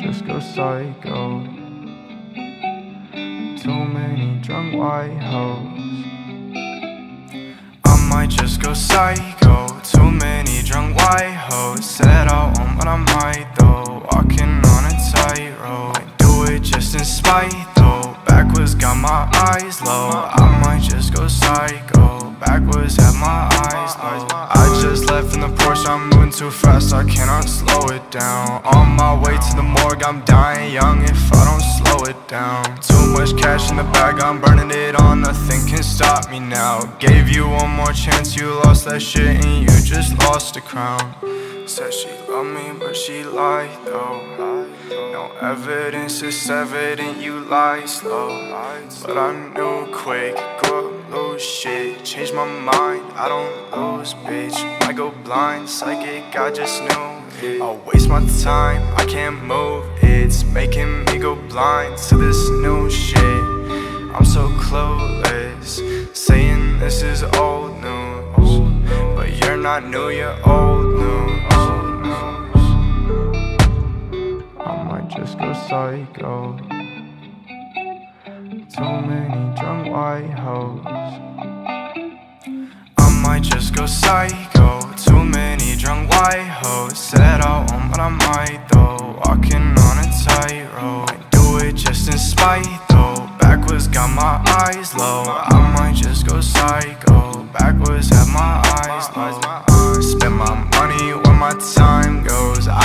just go psycho. Too many drunk white hoes. I might just go psycho. Too many drunk white hoes. Said I won't, but I might though. Walking on a tightrope. I do it just in spite though. Backwards got my eyes low. I might just go psycho. Backwards have my eyes low. I just too fast. I cannot slow it down. On my way to the morgue. I'm dying young if I don't slow it down. Too much cash in the bag. I'm burning it on. Nothing can stop me now. Gave you one more chance. You lost that shit and you just lost the crown. Said she loved me, but she lied though. No evidence, it's evident you lied slow. But I knew quick, go up, lose shit. Change my mind, I don't lose, bitch. Might go blind, psychic, I just knew it. I'll waste my time, I can't move. It's making me go blind to this new shit. I'm so clueless, saying this is old news. But you're not new, you're old news. I might just go psycho. Too many drunk white. I might just go psycho. Too many drunk white hoes. Said I won't, but I might though. Walking on a tightrope. I do it just in spite though. Backwards got my eyes low. I might just go psycho. Backwards have my eyes low. Spend my money where my time.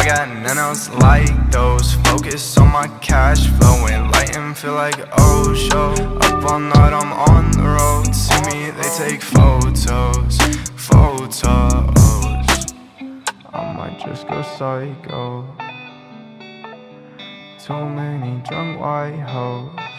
I got none else like those. Focus on my cash flow and light and feel like oh show. Up all night, I'm on the road. See me, they take photos, photos. I might just go psycho. Too many drunk white hoes.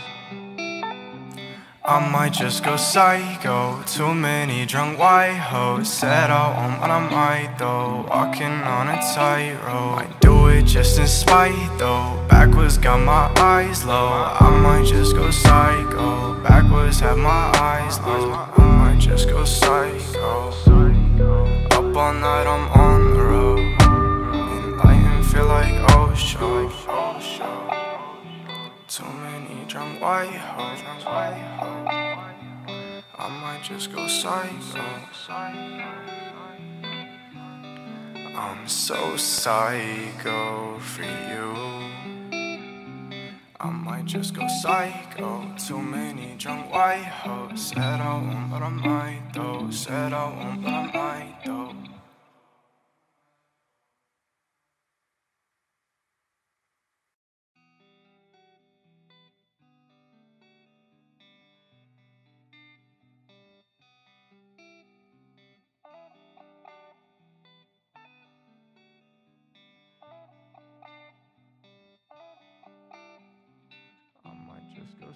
I might just go psycho. Too many drunk white hoes. Said I won't, but I might though. Walking on a tightrope. I do it just in spite though. Backwards got my eyes low. I might just go psycho. Backwards have my eyes low. I might just go psycho. Up all night, I'm white hoes. I might just go psycho. I'm so psycho for you. I might just go psycho. Too many drunk white hoes. Said I won't, but I might though. Said I won't, but I might though.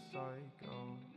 Psycho.